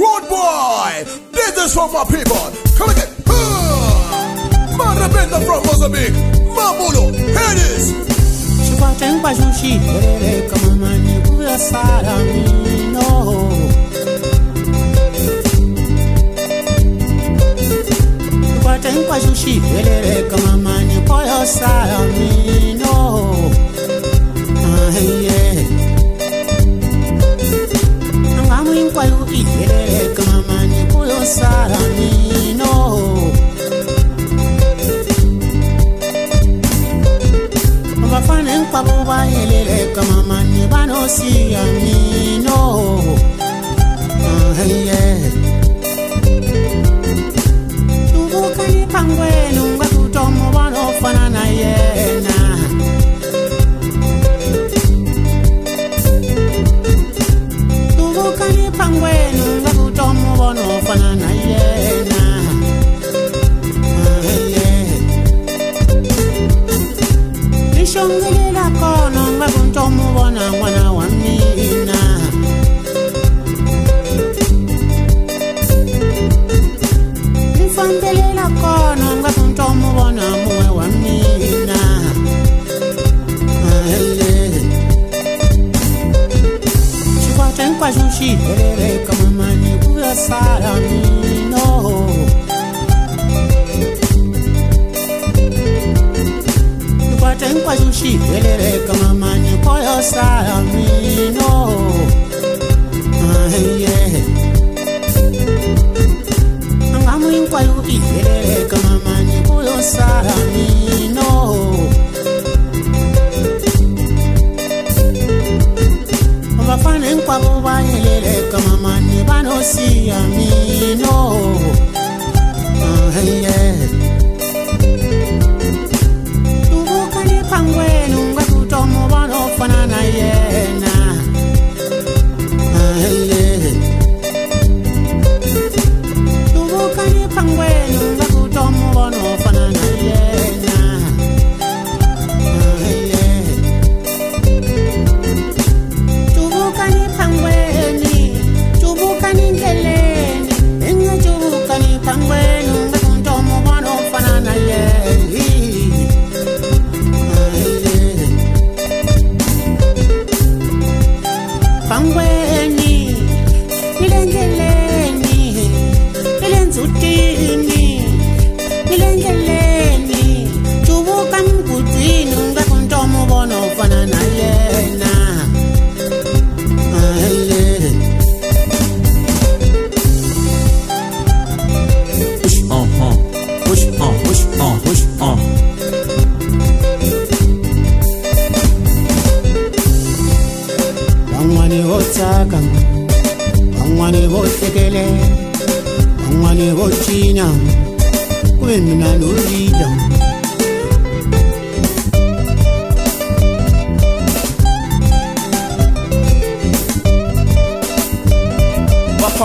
Road boy, this is for my people. Come again. Marabenda from Mozambique. Mamulo, here it is. Chikwate nkwajushi herere kama mani kuya sara mino Chikwate nkwajushi herere kama mani kuya sara mino aye tuvukani phangweni unga kutomo vanofana na yena yena nishongelela khona ngakuntomubona n'wana wa mina. Nifambelela khona ngakuntomubona muwe wa mina. Aye xikwate hinkwaxo xi heleleka mamani ku ya sala mino. Kwate nkwazu shiheleleka mamani vanosiya mino Aye tuvukani nilendleleni tuvuka mgudwini ungakuntomo vona ufana na yena aye Push on, huh? Push on, push on, push 困难努力的。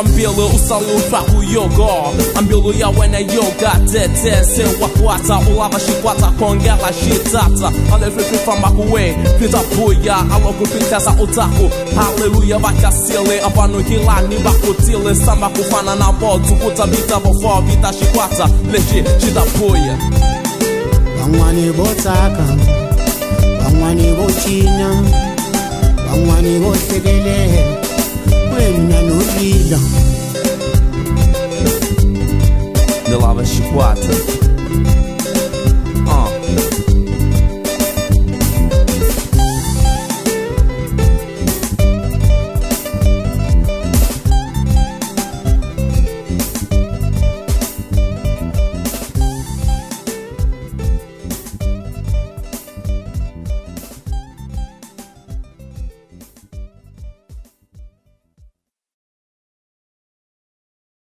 Rila Wapambili usalushwa kuyogo Ambilu ya wene Se wakwata ulava shikwata kongela shitata. Alefi fama kuwe aloku pitesa utaku. Hallelujah vakasile Apanu hilani bakutile Samba kufana na botu Kutabita bofo vita shikwata. Leshi shita puya. Van'wani vo tsaka van'wani vo cina